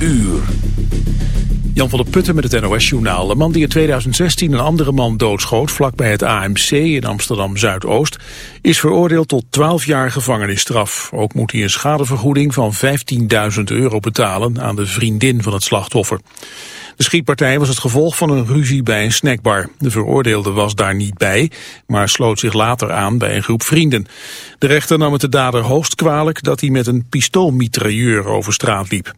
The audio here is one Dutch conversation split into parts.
uur. Jan van der Putten met het NOS-journaal. De man die in 2016 een andere man doodschoot vlakbij het AMC in Amsterdam-Zuidoost... is veroordeeld tot 12 jaar gevangenisstraf. Ook moet hij een schadevergoeding van 15.000 euro betalen aan de vriendin van het slachtoffer. De schietpartij was het gevolg van een ruzie bij een snackbar. De veroordeelde was daar niet bij, maar sloot zich later aan bij een groep vrienden. De rechter nam het de dader hoogst kwalijk dat hij met een pistoolmitrailleur over straat liep.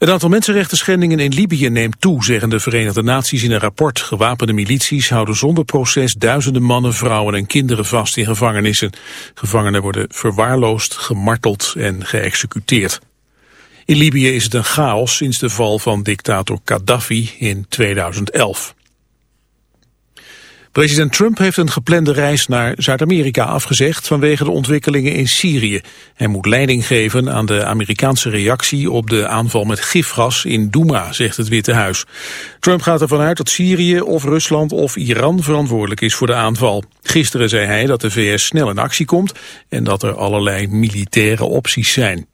Het aantal mensenrechten in Libië neemt toe, zeggen de Verenigde Naties in een rapport. Gewapende milities houden zonder proces duizenden mannen, vrouwen en kinderen vast in gevangenissen. Gevangenen worden verwaarloosd, gemarteld en geëxecuteerd. In Libië is het een chaos sinds de val van dictator Gaddafi in 2011. President Trump heeft een geplande reis naar Zuid-Amerika afgezegd vanwege de ontwikkelingen in Syrië. Hij moet leiding geven aan de Amerikaanse reactie op de aanval met gifgas in Douma, zegt het Witte Huis. Trump gaat ervan uit dat Syrië of Rusland of Iran verantwoordelijk is voor de aanval. Gisteren zei hij dat de VS snel in actie komt en dat er allerlei militaire opties zijn.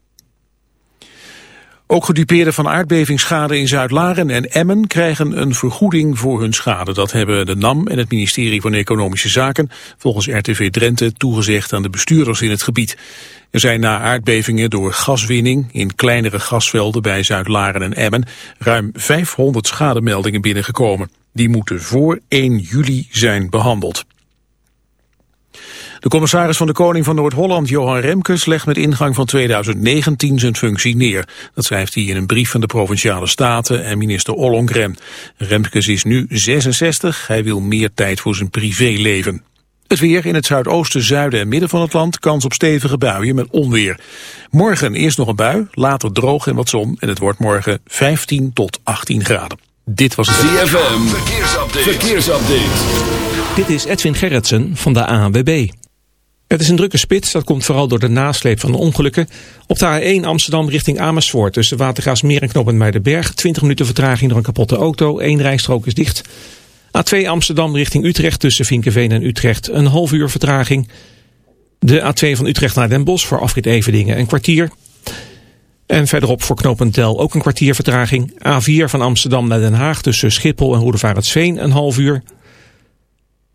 Ook gedupeerden van aardbevingsschade in Zuid-Laren en Emmen krijgen een vergoeding voor hun schade. Dat hebben de NAM en het ministerie van Economische Zaken volgens RTV Drenthe toegezegd aan de bestuurders in het gebied. Er zijn na aardbevingen door gaswinning in kleinere gasvelden bij Zuid-Laren en Emmen ruim 500 schademeldingen binnengekomen. Die moeten voor 1 juli zijn behandeld. De commissaris van de Koning van Noord-Holland, Johan Remkes, legt met ingang van 2019 zijn functie neer. Dat schrijft hij in een brief van de Provinciale Staten en minister Ollongren. Remkes is nu 66, hij wil meer tijd voor zijn privéleven. Het weer in het zuidoosten, zuiden en midden van het land, kans op stevige buien met onweer. Morgen eerst nog een bui, later droog en wat zon en het wordt morgen 15 tot 18 graden. Dit was het ZFM, verkeersupdate. verkeersupdate. Dit is Edwin Gerritsen van de ANWB. Het is een drukke spits, dat komt vooral door de nasleep van de ongelukken. Op de A1 Amsterdam richting Amersfoort tussen Watergaasmeer en Knoppen Muidenberg. 20 minuten vertraging door een kapotte auto, één rijstrook is dicht. A2 Amsterdam richting Utrecht tussen Vinkenveen en Utrecht een half uur vertraging. De A2 van Utrecht naar Den Bosch voor afrit Evedingen een kwartier. En verderop voor knooppunt Del ook een kwartier vertraging. A4 van Amsterdam naar Den Haag tussen Schiphol en Roedevaartsveen een half uur.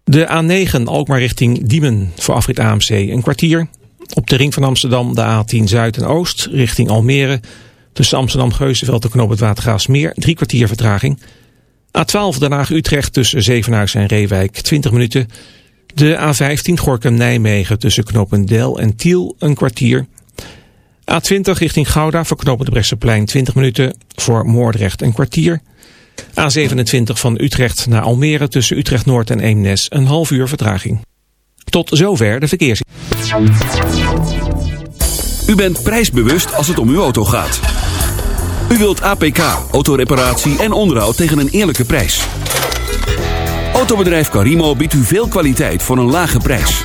De A9 Alkmaar richting Diemen voor afrit AMC een kwartier. Op de ring van Amsterdam de A10 Zuid en Oost richting Almere. Tussen Amsterdam-Geuzenveld en Knoop het Watergaasmeer drie kwartier vertraging. A12 Den Haag-Utrecht tussen Zevenhuizen en Reewijk 20 minuten. De A15 Gorkum-Nijmegen tussen Knopendel en Tiel een kwartier. A20 richting Gouda voor Knopen de Bresseplein 20 minuten. Voor Moordrecht een kwartier. A27 van Utrecht naar Almere tussen Utrecht Noord en Eemnes een half uur vertraging. Tot zover de verkeers. U bent prijsbewust als het om uw auto gaat. U wilt APK, autoreparatie en onderhoud tegen een eerlijke prijs. Autobedrijf Carimo biedt u veel kwaliteit voor een lage prijs.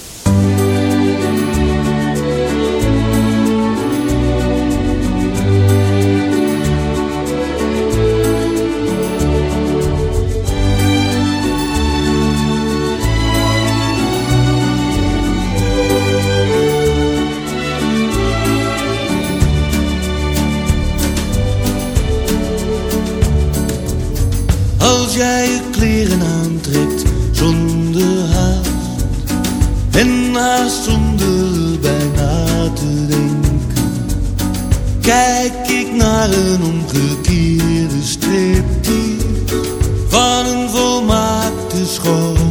als jij je kleren aantrekt zonder haast en haast zonder bijna te denken. Kijk ik naar een omgekeerde striptease van een volmaakte schoon.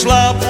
slaap.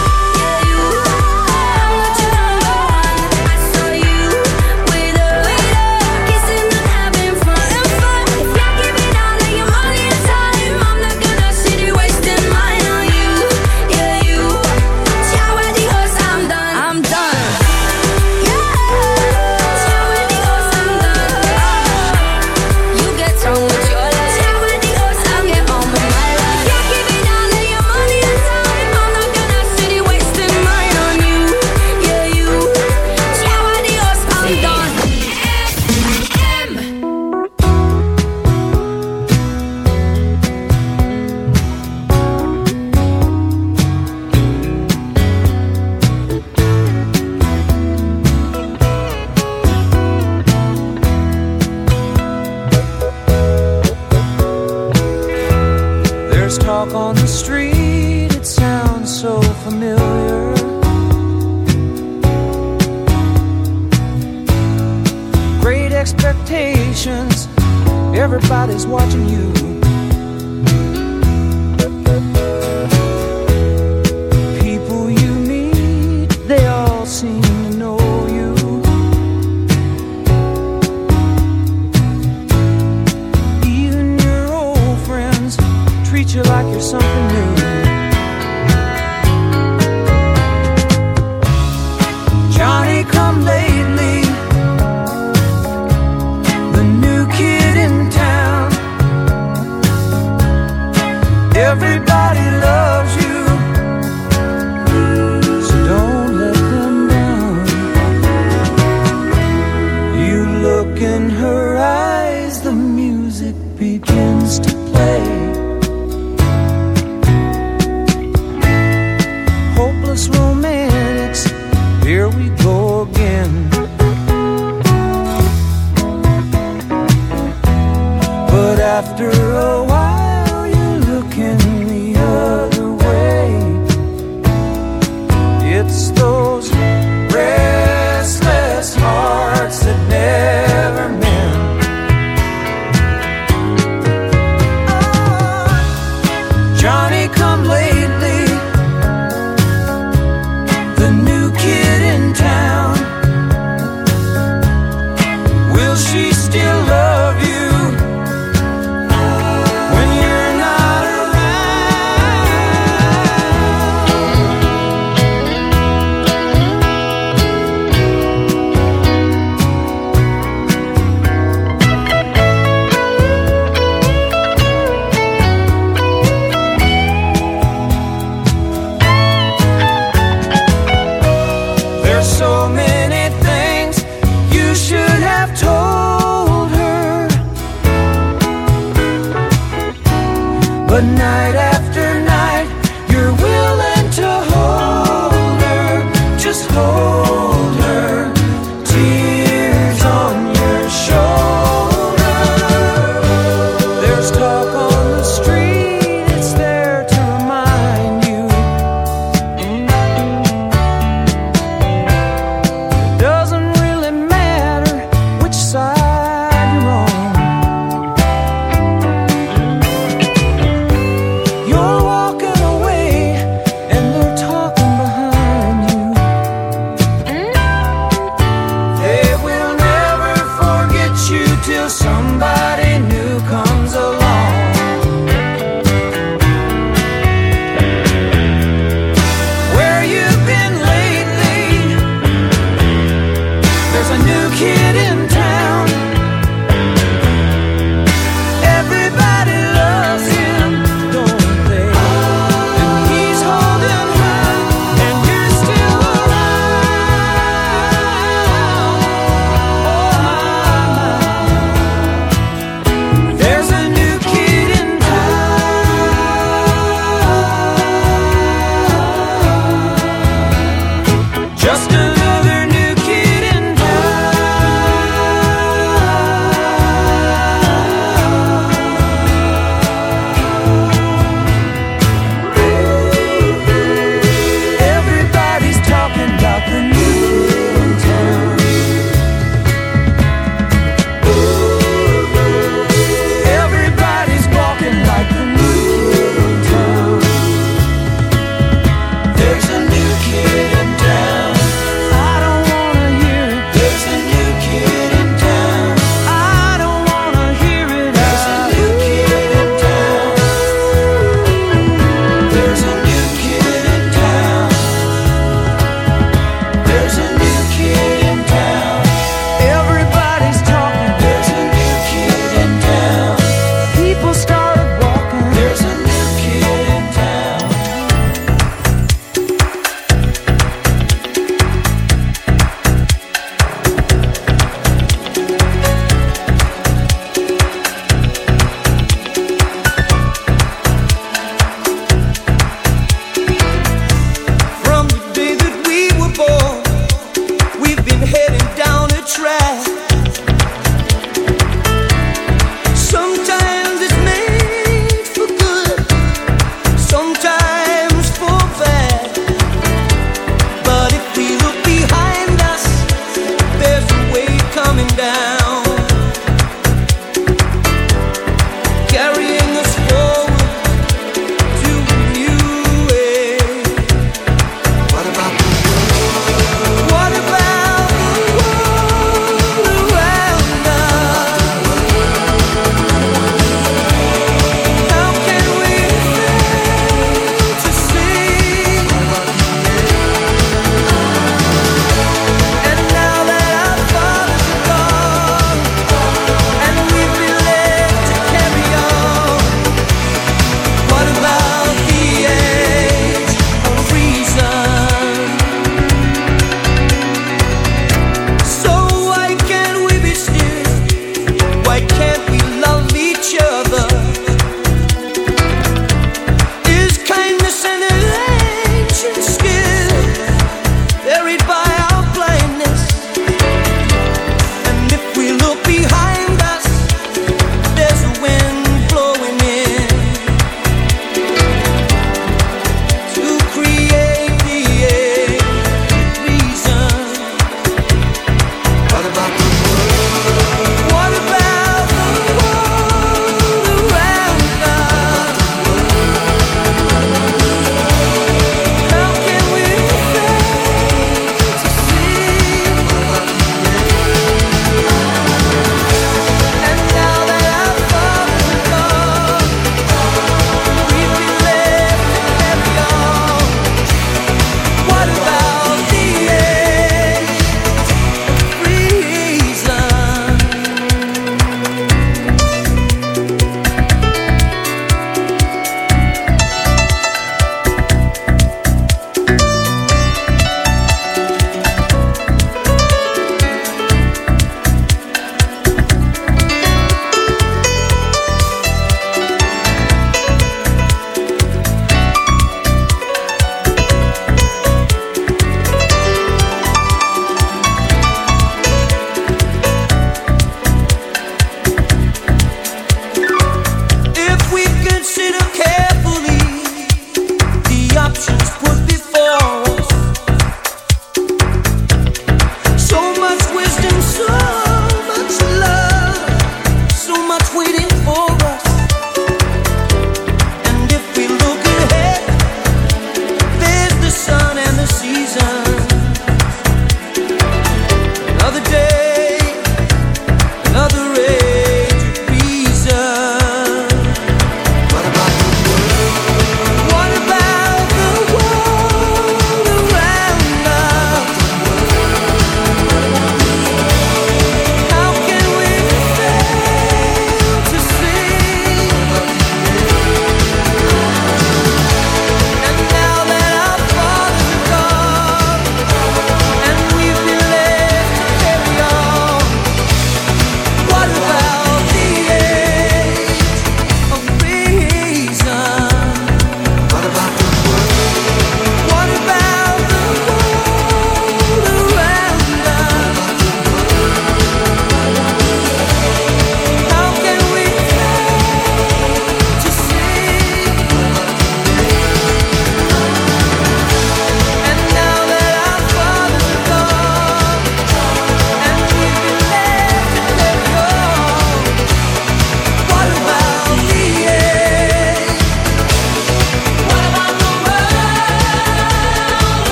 everybody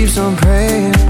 keeps on praying.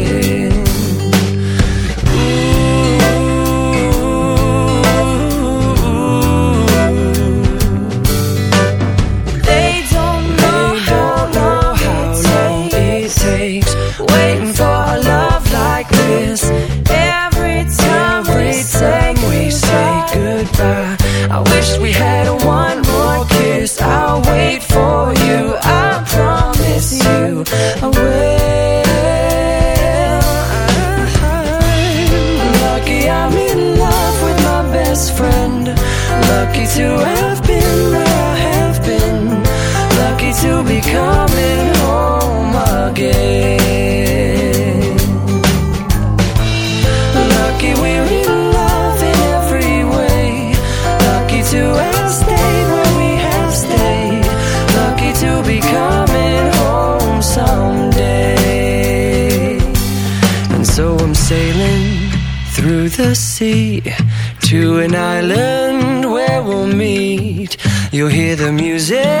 Lucky to have been You'll hear the music,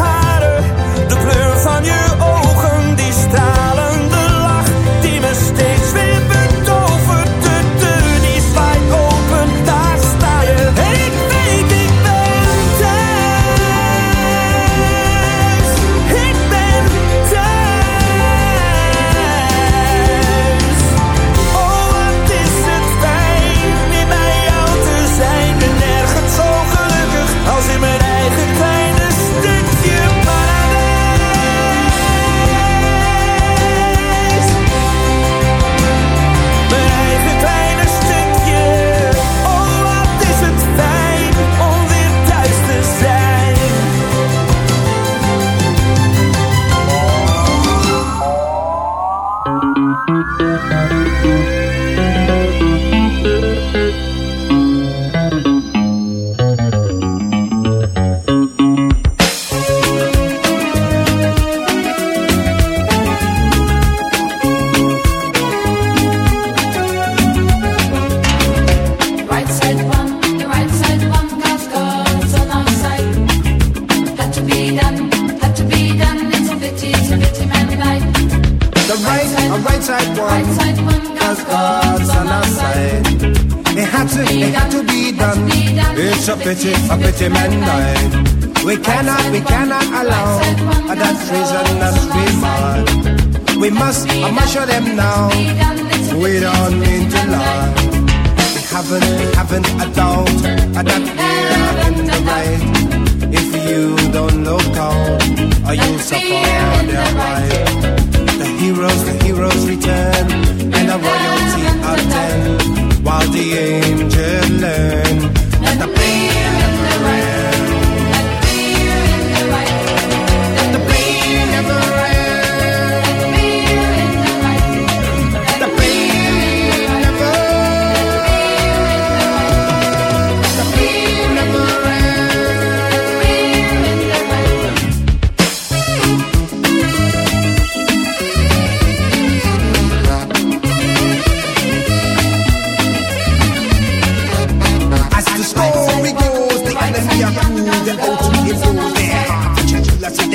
pity, a pity mankind. We cannot, we cannot allow that treason must be remark. We must, I must show them now. We don't mean to lie. We haven't, we haven't a doubt that we're in the right. If you don't look out, or you'll suffer their right. The heroes, the heroes return, and the royalty attend, while the angels learn and the pain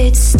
it's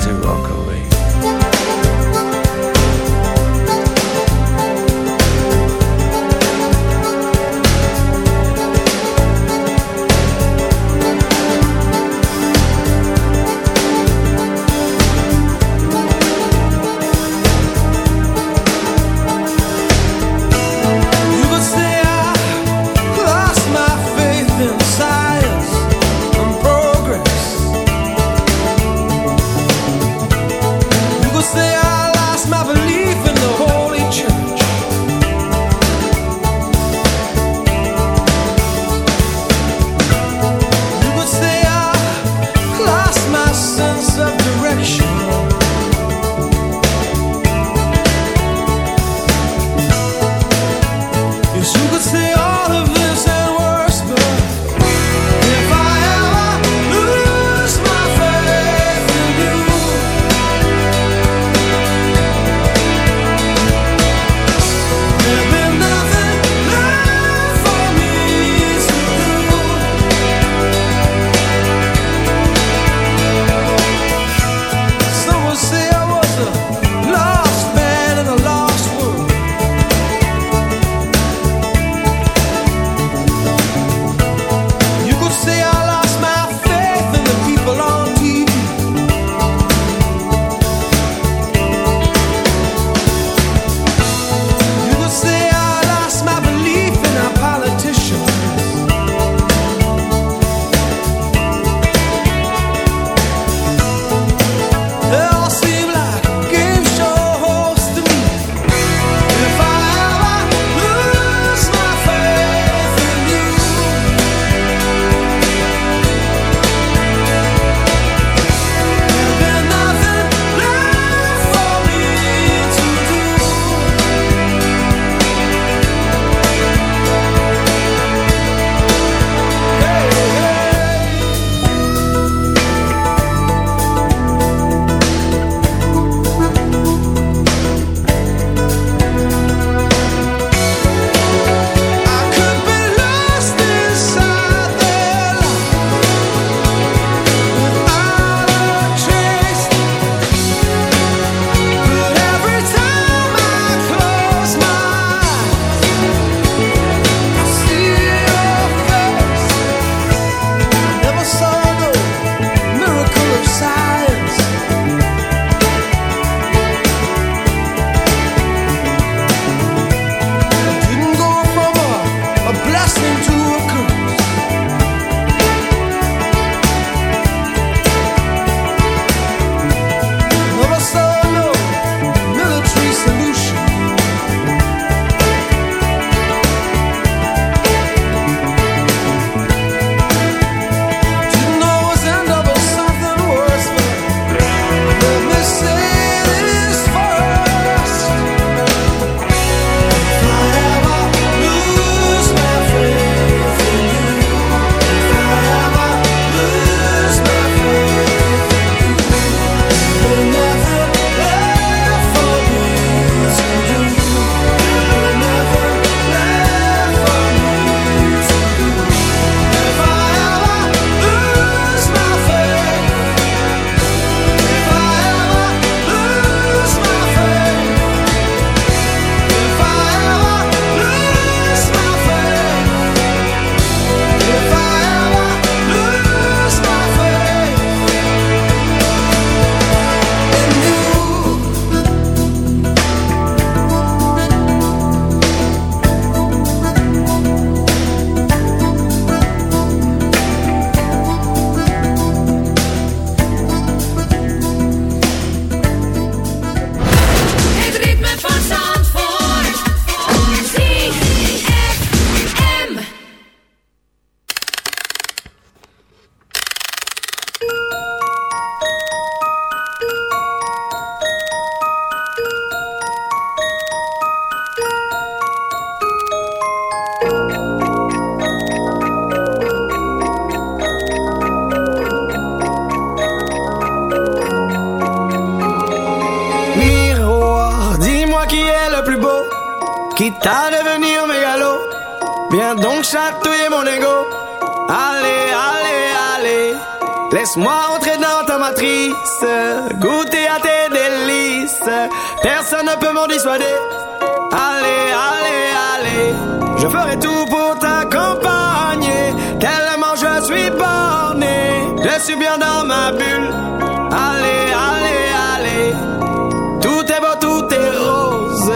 to walk away. Allez, allez, allez. Je ferai tout pour t'accompagner. Tellement je suis borné. Je suis bien dans ma bulle. Allez, allez, allez. Tout est beau, tout est rose.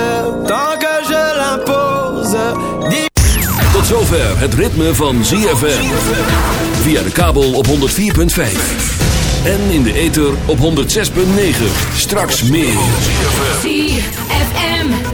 Tant que je l'impose. Tot zover het ritme van ZFM. Via de kabel op 104.5. En in de ether op 106.9. Straks meer.